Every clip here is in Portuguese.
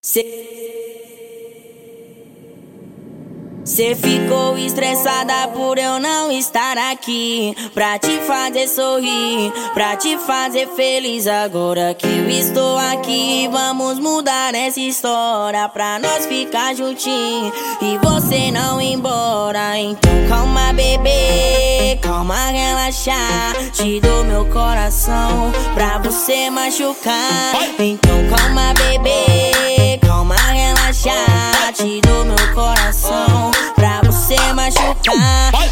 Cê ficou estressada por eu não estar aqui Pra te fazer sorrir, pra te fazer feliz. Agora que eu estou aqui Vamos mudar essa história Pra nós ficar juntinho E você não ir embora. Então calma bebê, calma relaxar Te dou meu coração Pra você machucar. Então calma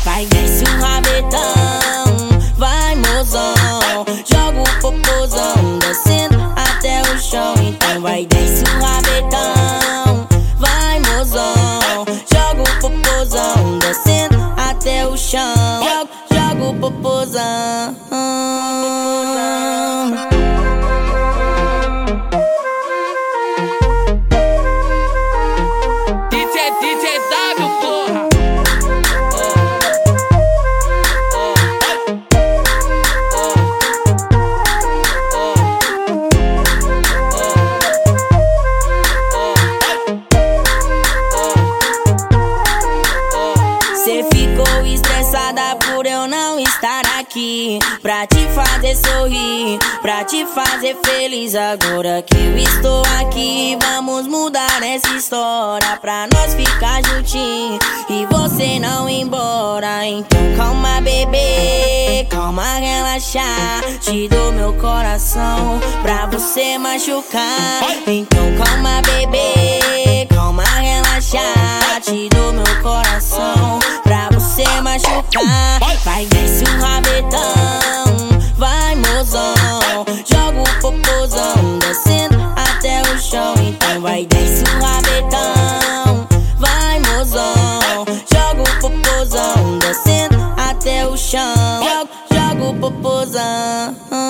Vai, desce o rabetão, vai mozão. Joga o popozão, descendo até o chão. Então vai, desce o rabetão, vai mozão. Joga o popozão, descendo até o chão. Joga, joga o popozão. Aqui Pra te fazer sorrir, pra te fazer feliz. Agora que eu estou aqui Vamos mudar essa história Pra nós ficar juntinho E você não ir embora. Então calma bebê, calma relaxar Te dou meu coração Pra você machucar. Então calma Vai desce um rabetão, vai mozão. Joga o popozão, descendo até o chão. Então vai desce um rabetão, vai mozão. Joga o popozão, descendo até o chão. Joga, joga o popozão.